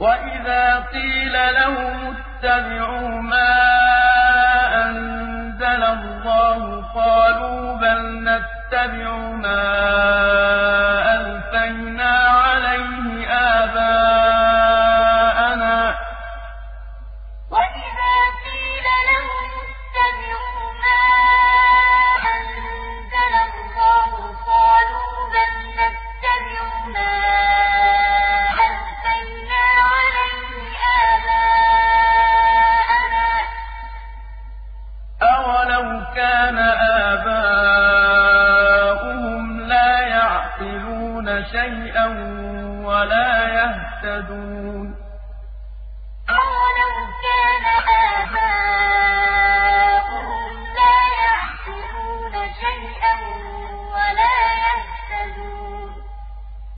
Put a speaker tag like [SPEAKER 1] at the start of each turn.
[SPEAKER 1] وَإِذَا قِيلَ لَهُمُ اتَّبِعُوا مَا أَنزَلَ اللَّهُ قَالُوا بَلْ نَتَّبِعُ مَا أَلْفَيْنَا أَوَلَوْ كَانَ آبَاؤُهُمْ لَا يَعْقِلُونَ شَيْئًا وَلَا يَهْتَدُونَ